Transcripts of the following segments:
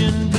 Koyu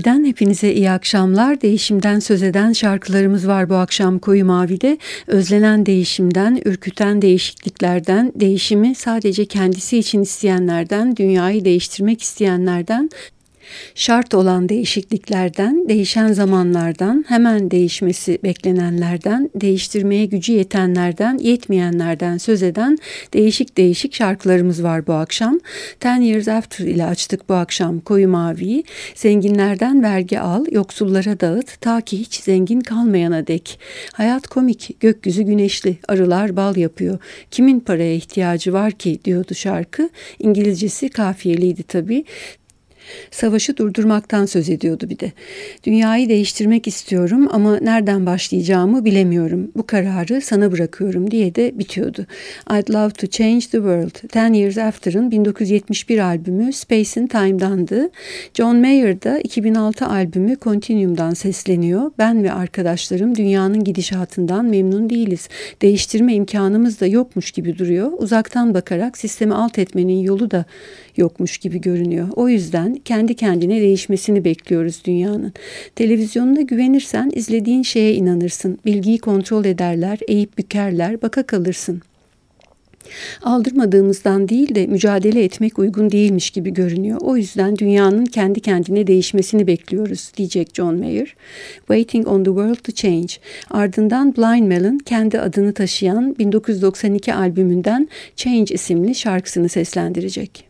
Mavi'den hepinize iyi akşamlar. Değişimden söz eden şarkılarımız var bu akşam Koyu Mavi'de. Özlenen değişimden, ürküten değişikliklerden, değişimi sadece kendisi için isteyenlerden, dünyayı değiştirmek isteyenlerden şart olan değişikliklerden, değişen zamanlardan, hemen değişmesi beklenenlerden, değiştirmeye gücü yetenlerden, yetmeyenlerden söz eden değişik değişik şarkılarımız var bu akşam. Ten Years After ile açtık bu akşam Koyu Mavi'yi. Zenginlerden vergi al, yoksullara dağıt, ta ki hiç zengin kalmayana dek. Hayat komik, gökyüzü güneşli, arılar bal yapıyor. Kimin paraya ihtiyacı var ki diyordu şarkı. İngilizcesi kafiyeliydi tabii. Savaşı durdurmaktan söz ediyordu bir de. Dünyayı değiştirmek istiyorum ama nereden başlayacağımı bilemiyorum. Bu kararı sana bırakıyorum diye de bitiyordu. I'd Love to Change the World. Ten Years After'ın 1971 albümü Space in Time'dandı. John Mayer da 2006 albümü Continuum'dan sesleniyor. Ben ve arkadaşlarım dünyanın gidişatından memnun değiliz. Değiştirme imkanımız da yokmuş gibi duruyor. Uzaktan bakarak sistemi alt etmenin yolu da yokmuş gibi görünüyor. O yüzden kendi kendine değişmesini bekliyoruz dünyanın. Televizyonuna güvenirsen izlediğin şeye inanırsın. Bilgiyi kontrol ederler, eğip bükerler, baka kalırsın. Aldırmadığımızdan değil de mücadele etmek uygun değilmiş gibi görünüyor. O yüzden dünyanın kendi kendine değişmesini bekliyoruz diyecek John Mayer. Waiting on the World to Change. Ardından Blind Melon kendi adını taşıyan 1992 albümünden Change isimli şarkısını seslendirecek.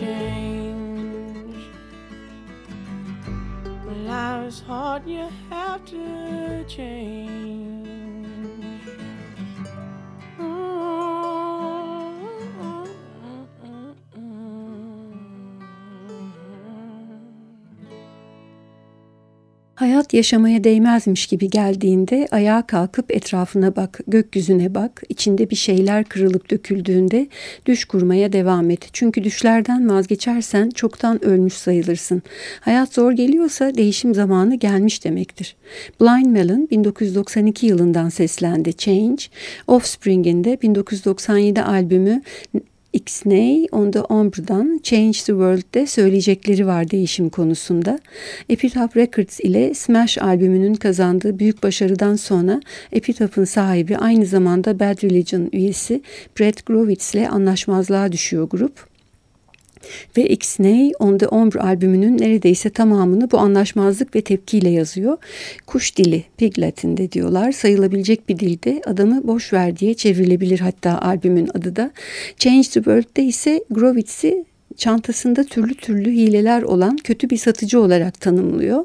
Have to. Life is hard, you have to change. Hayat yaşamaya değmezmiş gibi geldiğinde ayağa kalkıp etrafına bak, gökyüzüne bak, içinde bir şeyler kırılıp döküldüğünde düş kurmaya devam et. Çünkü düşlerden vazgeçersen çoktan ölmüş sayılırsın. Hayat zor geliyorsa değişim zamanı gelmiş demektir. Blind Melon 1992 yılından seslendi Change, Offspring'in de 1997 albümü Ixnay on the Ombre'dan Change the World'de söyleyecekleri var değişim konusunda. Epitaph Records ile Smash albümünün kazandığı büyük başarıdan sonra Epitaph'ın sahibi aynı zamanda Bad Religion üyesi Brett Grovitz ile anlaşmazlığa düşüyor grup ve Ixnay on the Ombre albümünün neredeyse tamamını bu anlaşmazlık ve tepkiyle yazıyor. Kuş dili, Pig Latin'de diyorlar. Sayılabilecek bir dilde adamı boş ver diye çevrilebilir hatta albümün adı da. Change the World'de ise Grovitz'i çantasında türlü türlü hileler olan kötü bir satıcı olarak tanımlıyor.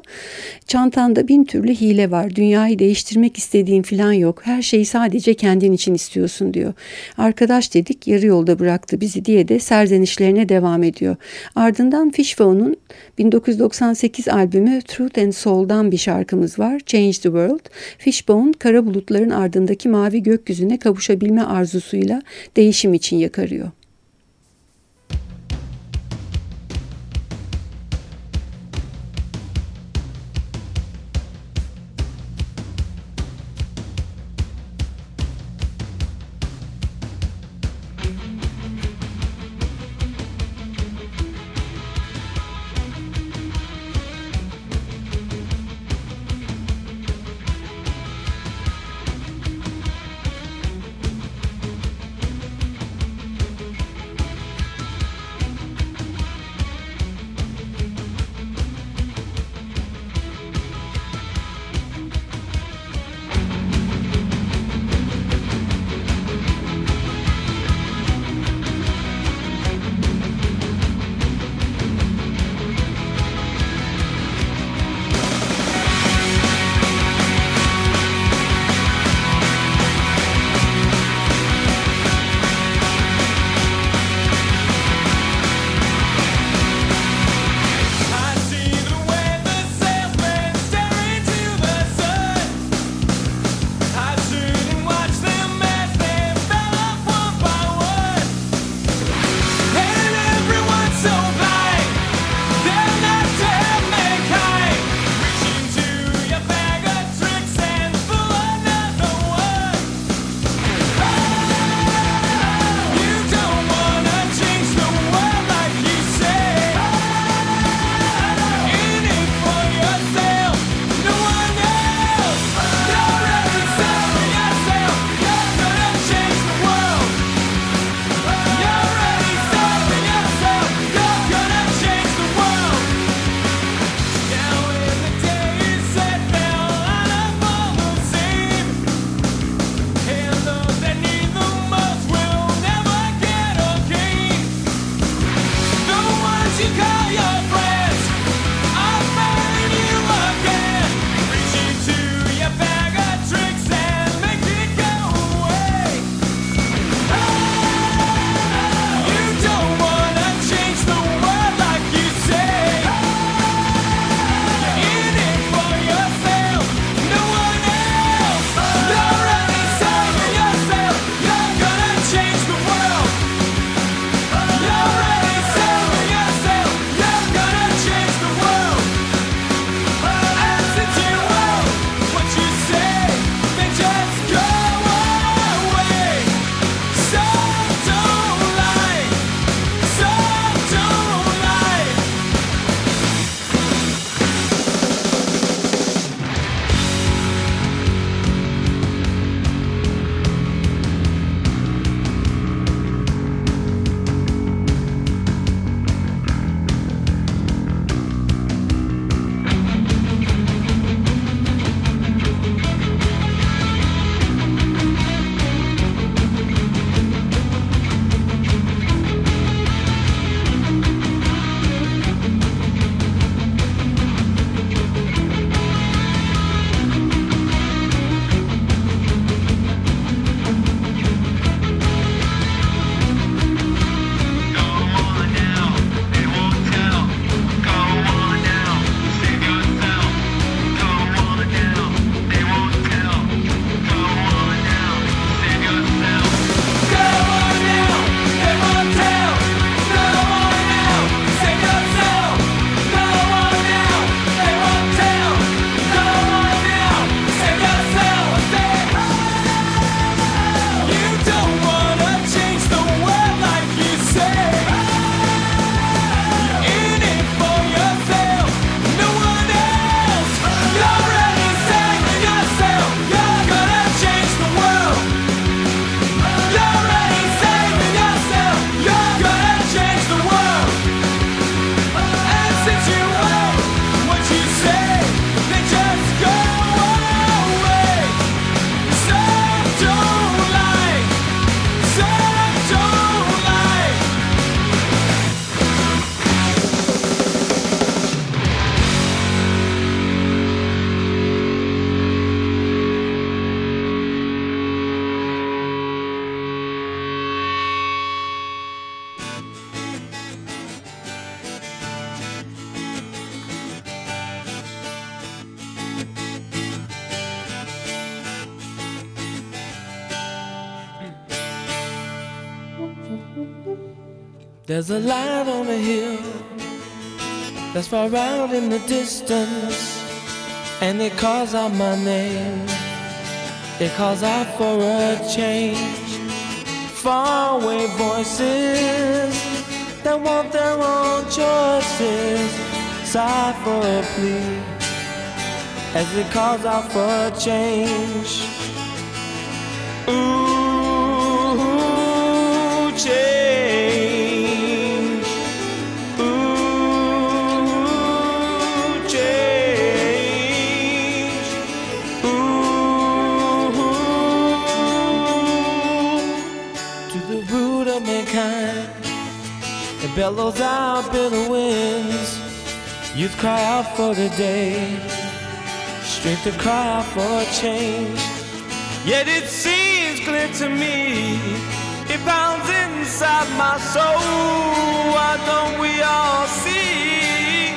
Çantanda bin türlü hile var. Dünyayı değiştirmek istediğin falan yok. Her şeyi sadece kendin için istiyorsun diyor. Arkadaş dedik yarı yolda bıraktı bizi diye de serzenişlerine devam ediyor. Ardından Fishbone'un 1998 albümü Truth and Soul'dan bir şarkımız var. Change the World. Fishbone kara bulutların ardındaki mavi gökyüzüne kavuşabilme arzusuyla değişim için yakarıyor. There's a light on the hill that's far out in the distance, and it calls out my name. It calls out for a change. Faraway voices that want their own choices sigh for a plea as it calls out for a change. Ooh, It bellows out bitter winds. Youth cry out for the day. Strength to cry out for change. Yet it seems clear to me. It pounds inside my soul. Why don't we all see?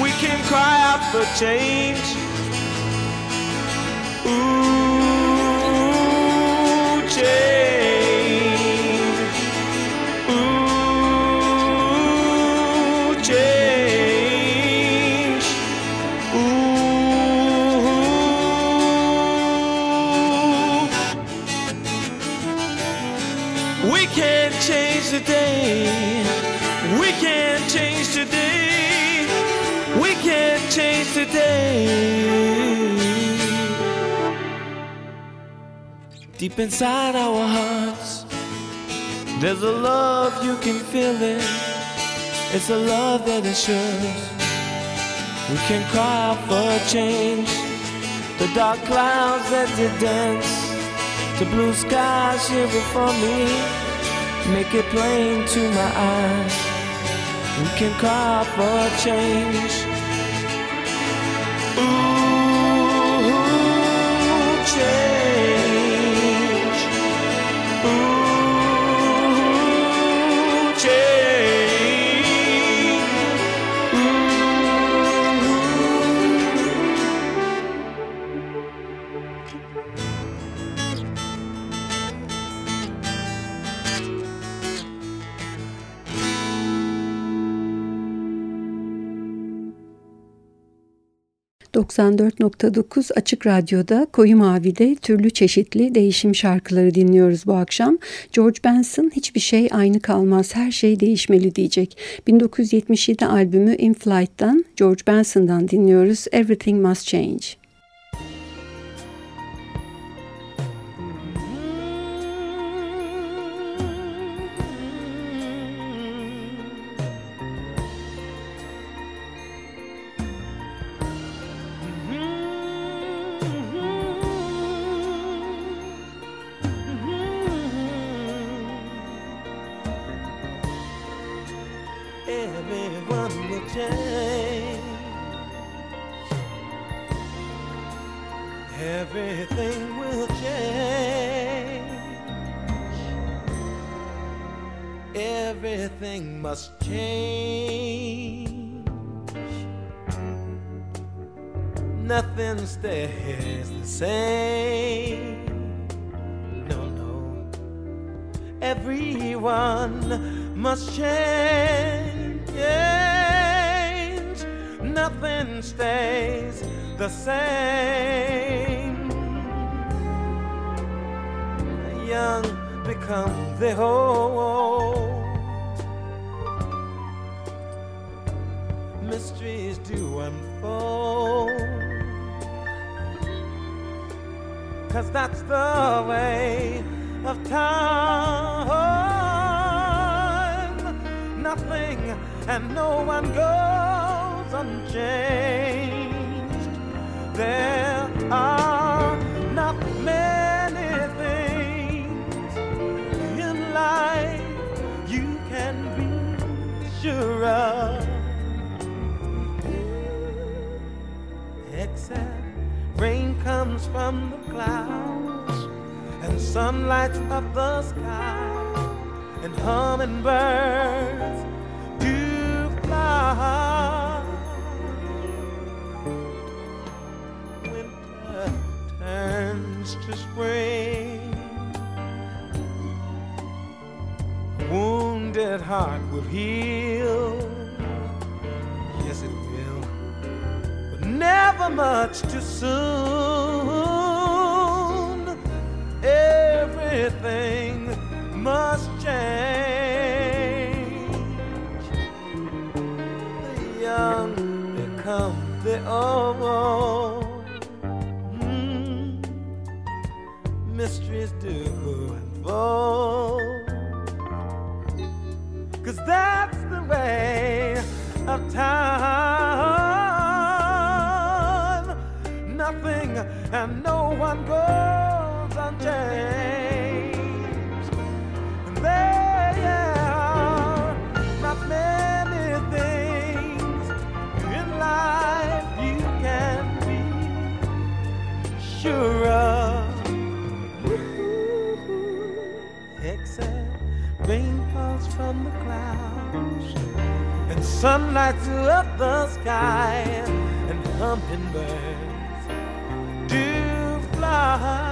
We can cry out for change. Ooh, change. Deep inside our hearts, there's a love you can feel it. It's a love that assures we can cry for change. The dark clouds that did dance, the blue skies here before me, make it plain to my eyes. We can cry for change. Ooh, 94.9 Açık Radyo'da Koyu Mavi'de türlü çeşitli değişim şarkıları dinliyoruz bu akşam. George Benson hiçbir şey aynı kalmaz, her şey değişmeli diyecek. 1977 albümü In Flight'tan George Benson'dan dinliyoruz Everything Must Change. Everything will change. Everything must change. Nothing stays the same. No, no. Everyone must change. Nothing stays the same. Young become the old. Mysteries do unfold. Cause that's the way of time. Nothing and no one goes unchanged. There are not many things in life you can be sure of. Except rain comes from the clouds and sun lights up the sky and hummingbirds do fly. to wounded heart will heal. Yes, it will. But never much too soon. sunlight through up the sky and hummingbirds do fly.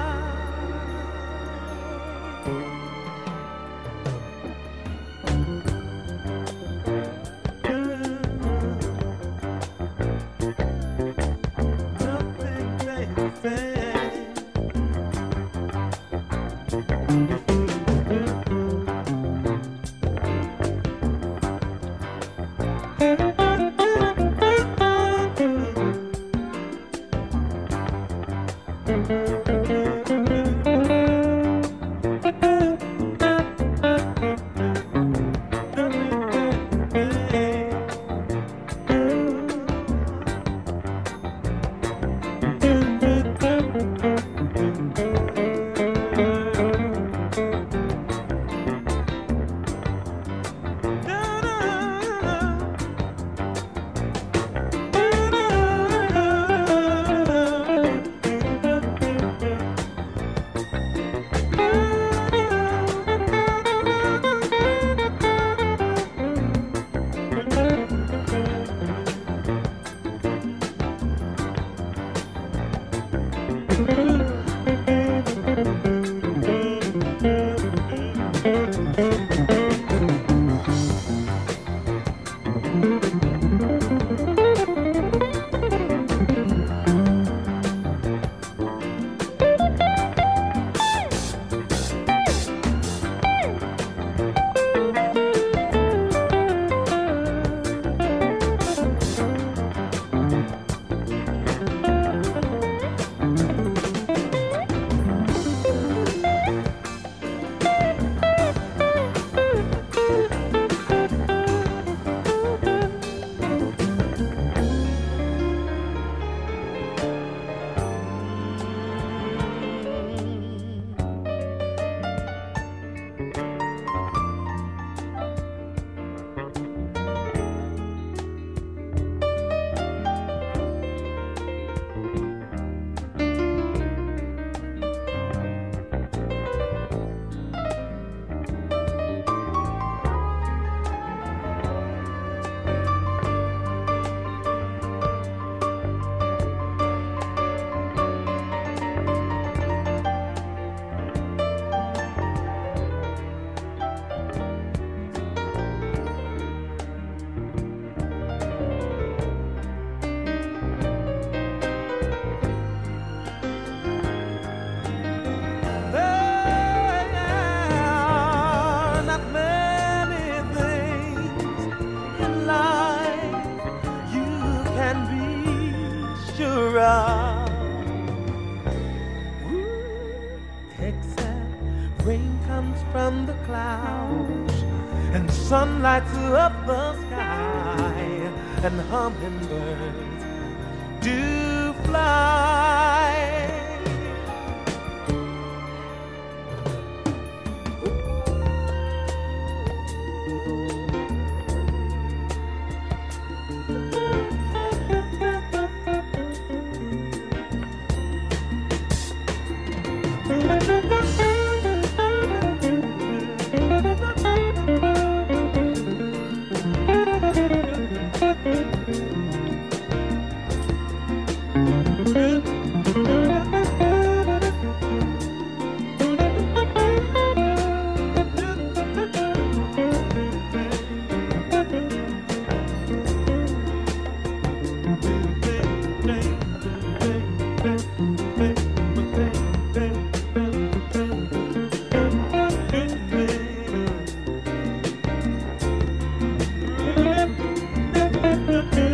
do do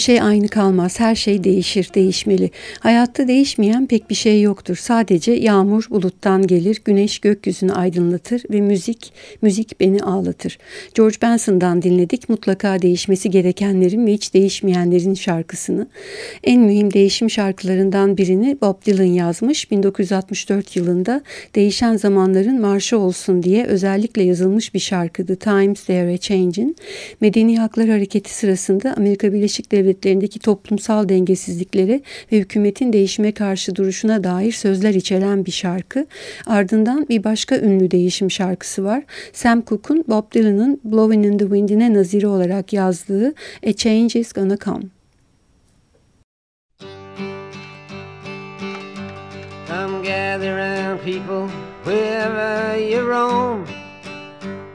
Hiçbir şey aynı kalmaz. Her şey değişir, değişmeli. Hayatta değişmeyen pek bir şey yoktur. Sadece yağmur buluttan gelir, güneş gökyüzünü aydınlatır ve müzik, müzik beni ağlatır. George Benson'dan dinledik. Mutlaka değişmesi gerekenlerin ve hiç değişmeyenlerin şarkısını. En mühim değişim şarkılarından birini Bob Dylan yazmış. 1964 yılında değişen zamanların marşı olsun diye özellikle yazılmış bir şarkıydı. Times They Are Changing. Medeni Haklar Hareketi sırasında Amerika Birleşik Devletleri'ndeki toplumsal dengesizliklere ve hükümetin değişime karşı duruşuna dair sözler içeren bir şarkı. Ardından bir başka ünlü değişim şarkısı var. Sam Cooke'un Bob Dylan'ın Blowing in the Wind'ine naziri olarak yazdığı A Change is Gonna Come. Come gather round people wherever you roam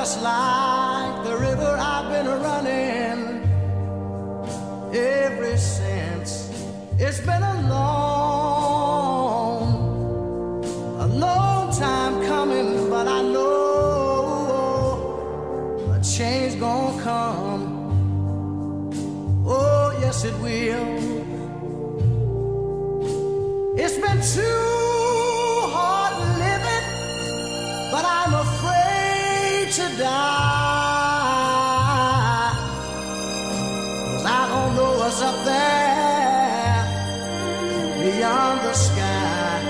Just like the river I've been running ever since. It's been a long, a long time coming, but I know a change gonna come. Oh, yes, it will. It's been too to die. Cause I don't know what's up there beyond the sky.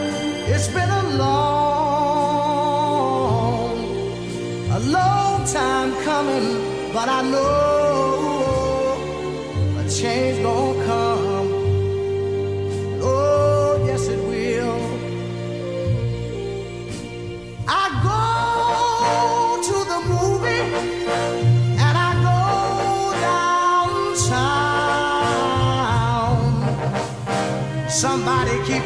It's been a long, a long time coming, but I know a change going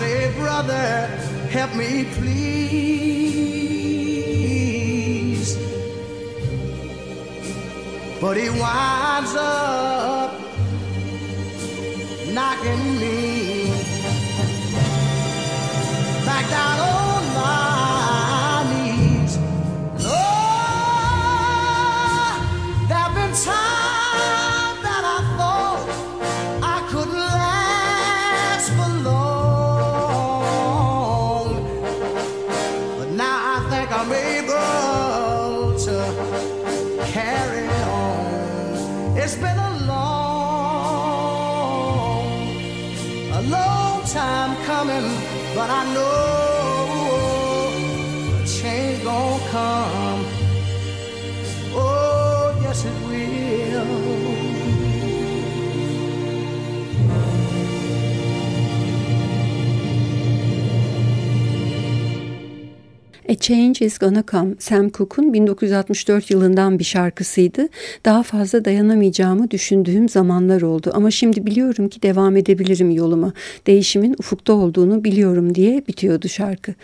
say, Brother, help me please. But he winds up I know Change is Gonna Come, Sam Cooke'un 1964 yılından bir şarkısıydı. Daha fazla dayanamayacağımı düşündüğüm zamanlar oldu ama şimdi biliyorum ki devam edebilirim yoluma. Değişimin ufukta olduğunu biliyorum diye bitiyordu şarkı.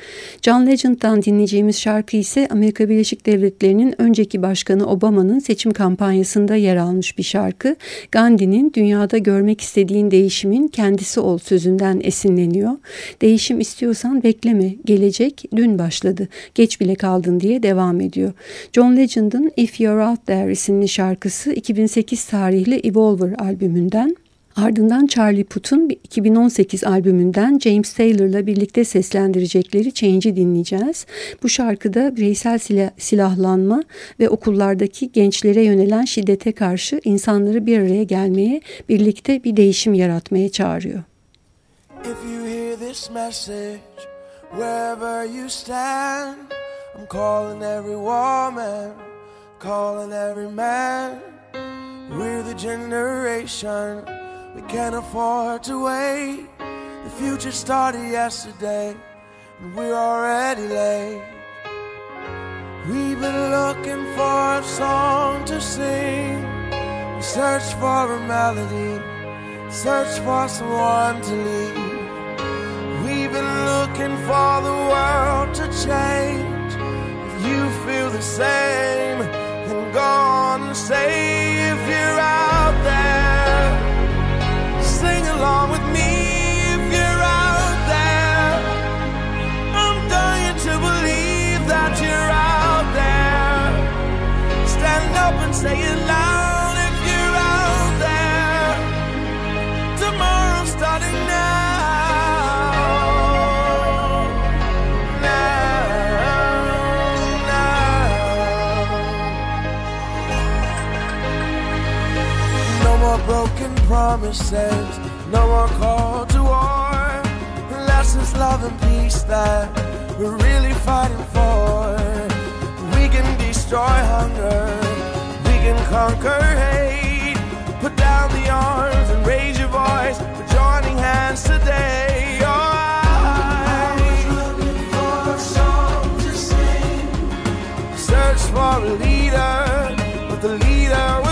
John Legend'dan dinleyeceğimiz şarkı ise Amerika Birleşik Devletleri'nin önceki başkanı Obama'nın seçim kampanyasında yer almış bir şarkı. Gandhi'nin dünyada görmek istediğin değişimin kendisi ol sözünden esinleniyor. Değişim istiyorsan bekleme, gelecek dün başladı geç bile kaldın diye devam ediyor. John Legend'ın If You're Out There isimli şarkısı 2008 tarihli Evolver albümünden. Ardından Charlie Puth'un 2018 albümünden James Taylor'la birlikte seslendirecekleri Change'i dinleyeceğiz. Bu şarkıda bireysel silah, silahlanma ve okullardaki gençlere yönelen şiddete karşı insanları bir araya gelmeye, birlikte bir değişim yaratmaya çağırıyor. If you hear this message, wherever you stand, I'm calling every woman, calling every man. We're the generation, we can't afford to wait. The future started yesterday, and we're already late. We've been looking for a song to sing, we search for a melody, search for someone to lead. Looking for the world to change. If you feel the same, then go on and say promises, no more call to war. Unless it's love and peace that we're really fighting for. We can destroy hunger, we can conquer hate. Put down the arms and raise your voice. We're joining hands today. Search for a leader, but the leader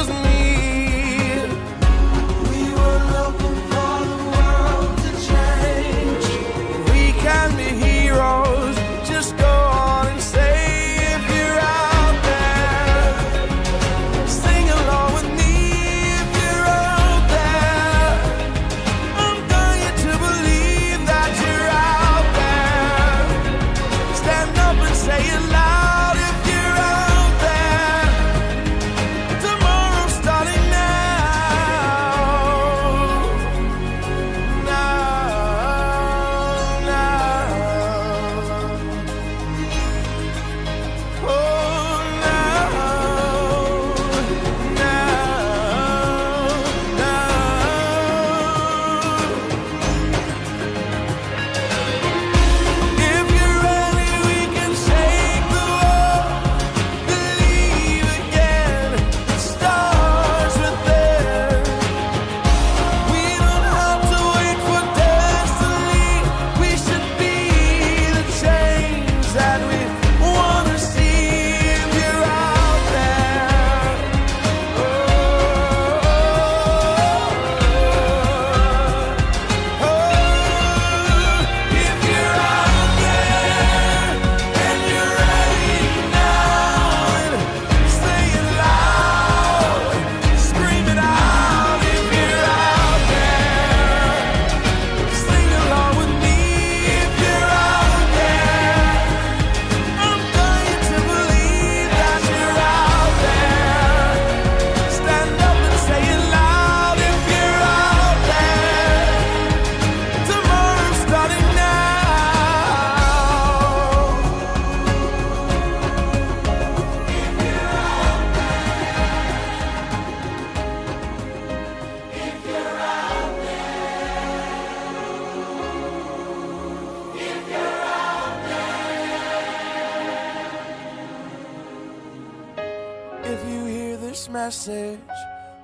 message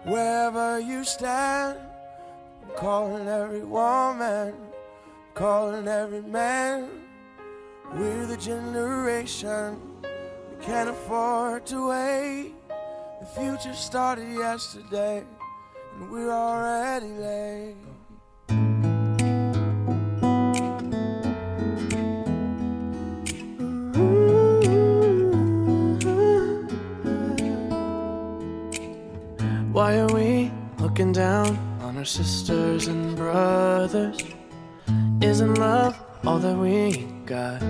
wherever you stand. I'm calling every woman, calling every man. We're the generation we can't afford to wait. The future started yesterday, and we're already late. Looking down on our sisters and brothers? Isn't love all that we got?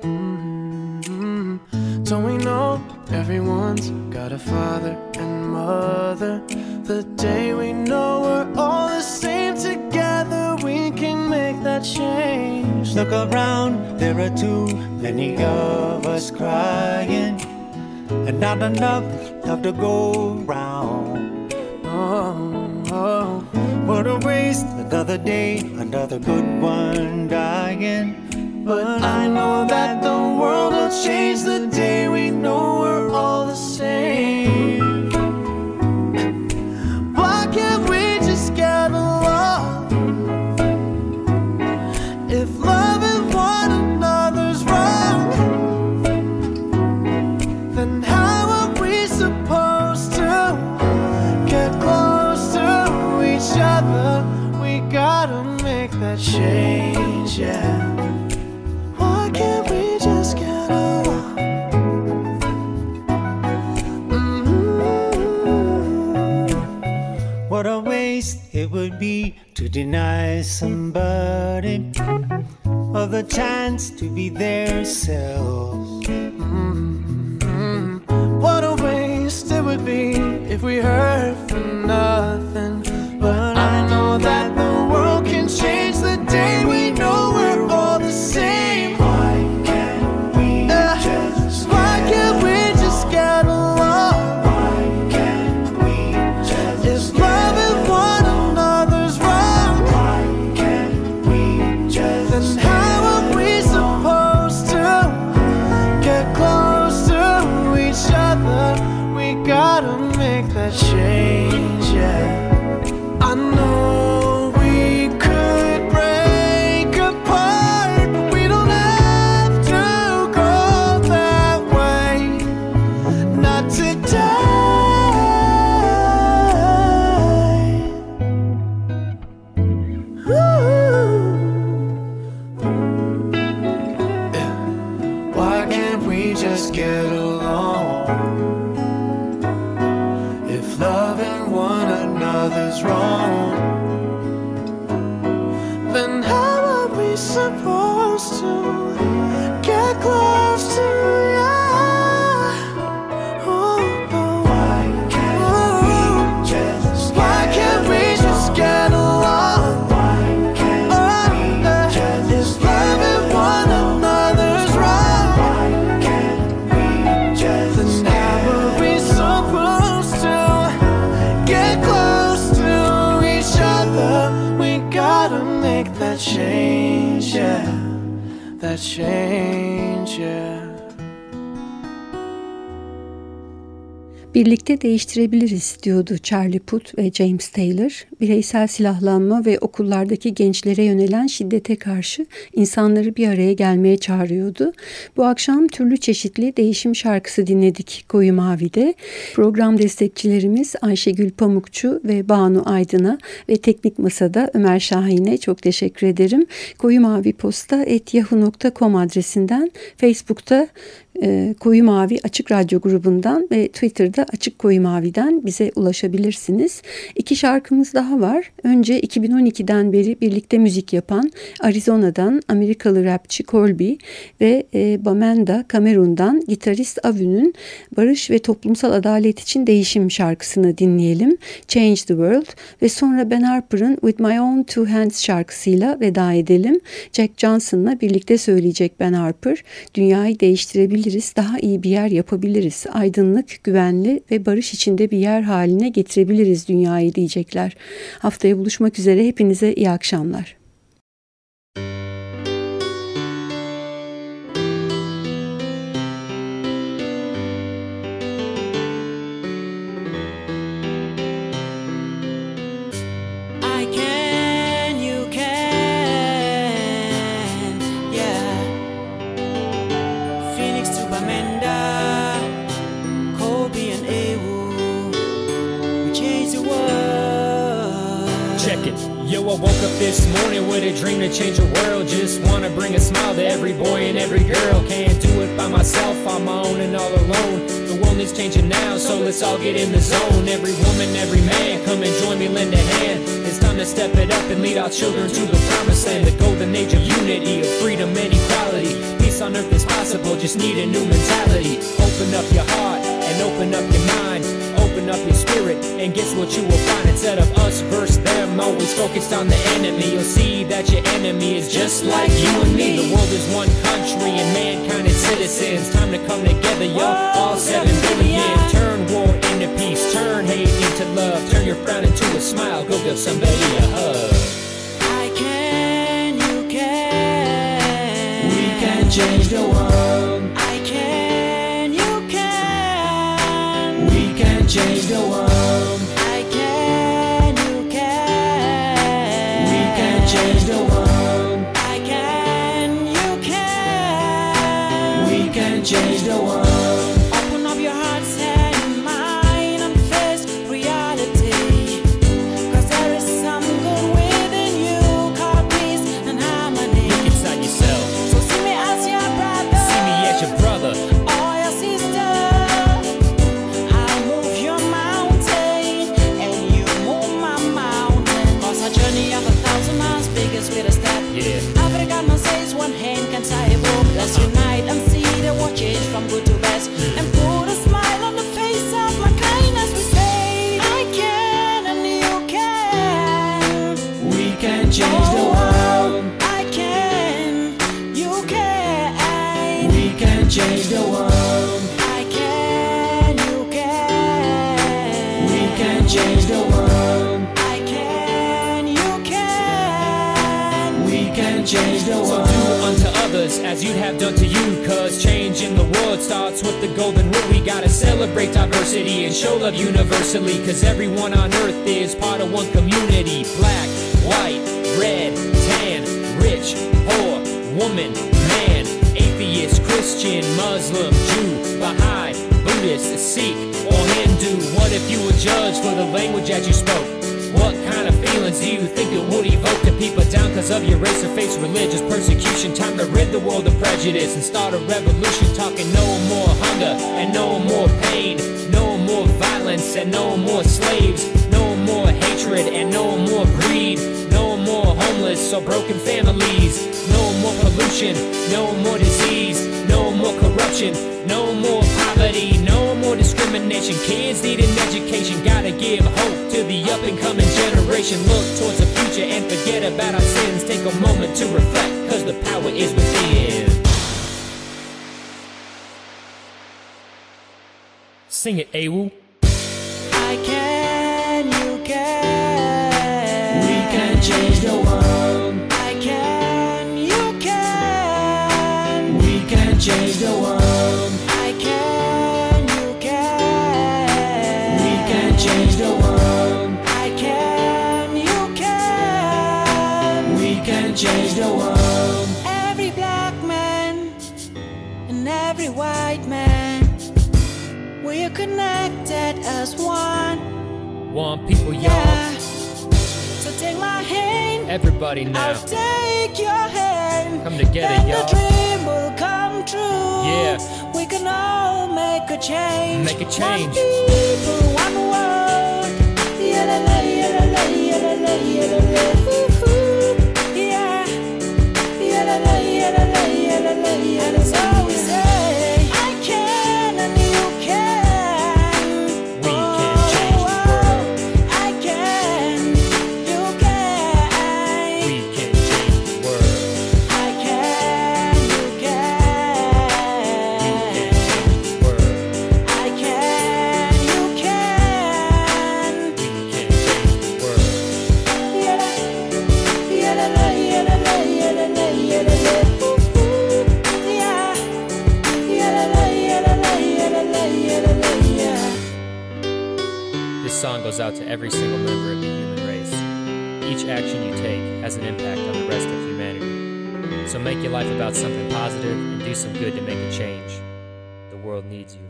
Mm-hmm. Don't we know everyone's got a father and mother? The day we know we're all the same together, we can make that change. Look around, there are too many of us crying, and not enough love to go round. What a waste! Another day, another good one dying. But I know that the world will change the day we know we're all the same. Change, yeah. Why can't we just get along? Mhm. What a waste it would be to deny somebody of the chance to be their selves. What a waste it would be if we heard for nothing. But I know that That change, Birlikte değiştirebiliriz diyordu Charlie Puth ve James Taylor. Bireysel silahlanma ve okullardaki gençlere yönelen şiddete karşı insanları bir araya gelmeye çağırıyordu. Bu akşam türlü çeşitli değişim şarkısı dinledik Koyu Mavi'de. Program destekçilerimiz Ayşegül Pamukçu ve Banu Aydın'a ve Teknik Masa'da Ömer Şahin'e çok teşekkür ederim. Koyu Mavi Posta yahoo.com adresinden Facebook'ta e, Koyu Mavi Açık Radyo grubundan ve Twitter'da Açık Koyu Mavi'den bize ulaşabilirsiniz. İki şarkımız daha var. Önce 2012'den beri birlikte müzik yapan Arizona'dan Amerikalı rapçi Colby ve e, Bamenda Kamerun'dan gitarist Avü'nün Barış ve Toplumsal Adalet için Değişim şarkısını dinleyelim. Change the World ve sonra Ben Harper'ın With My Own Two Hands şarkısıyla veda edelim. Jack Johnson'la birlikte söyleyecek Ben Harper. Dünyayı değiştirebiliriz, daha iyi bir yer yapabiliriz. Aydınlık, güvenli ve barış içinde bir yer haline getirebiliriz dünyayı diyecekler. Haftaya buluşmak üzere hepinize iyi akşamlar. I woke up this morning with a dream to change the world. Just wanna bring a smile to every boy and every girl. Can't do it by myself, I'm my own and all alone. The world is changing now, so let's all get in the zone. Every woman, every man, come and join me, lend a hand. It's time to step it up and lead our children to the promised land. The golden age of unity, of freedom and equality. Peace on earth is possible, just need a new mentality. Open up your heart and open up your mind. Up your spirit, and guess what you will find? Instead of us versus them, always focused on the enemy. You'll see that your enemy is just like you and me. The world is one country, and mankind is citizens. Time to come together, yo. All seven billion. Turn war into peace, turn hate into love. Turn your frown into a smile. Go give somebody a hug. I can, you can. We can change the world. Change the world. I can, you can. We can change the world. I can, you can. We can change the world. As you'd have done to you. Cause change in the world starts with the golden rule. We gotta celebrate diversity and show love universally. Cause everyone on earth is part of one community. Black, white, red, tan, rich, poor, woman, man, atheist, Christian, Muslim, Jew, Baha'i, Buddhist, Sikh, or Hindu. What if you were judged for the language that you spoke? What kind of feelings do you think it would evoke to people down because of your race or face religious persecution? Time to rid the world of prejudice and start a revolution talking no more hunger and no more pain, no more violence and no more slaves, no more hatred and no more greed, no more homeless or broken families, no more pollution, no more disease, no more corruption, no more poverty, no more discrimination. Kids need an education, gotta give hope to the up and coming generation. Look towards the future and forget about our sins. Take a moment to reflect, cause the power is within. Sing it, Awu. I can, you can. We can change the connected as one. One people, y'all. Yeah. So take my hand, Everybody now. I'll take your hand. Come together, then y'all. the dream will come true. Yeah. We can all make a change. Make a change. One people, one world. Yeah. goes out to every single member of the human race. Each action you take has an impact on the rest of humanity. So make your life about something positive and do some good to make a change. The world needs you.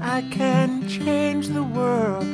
I can change the world